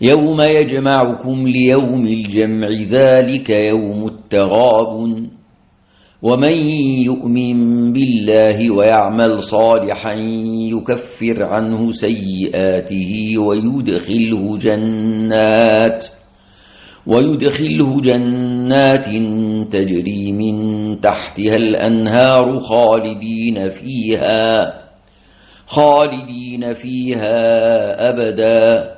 يوم يجمعكم ليوم الجمع ذلك يوم التغاب ومن يؤمن بالله ويعمل صالحا يكفر عنه سيئاته ويدخله جنات ويدخله جنات تجري من تحتها الأنهار خالدين فيها خالدين فيها أبداً.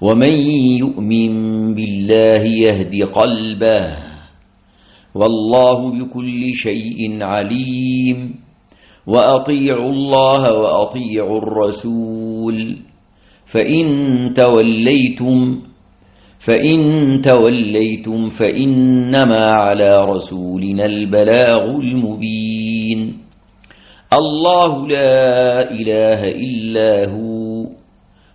ومن يؤمن بالله يهدي قلبه والله بكل شيء عليم وأطيعوا الله وأطيعوا الرسول فإن توليتم فإن توليتم فإنما على رسولنا البلاغ المبين الله لا إله إلا هو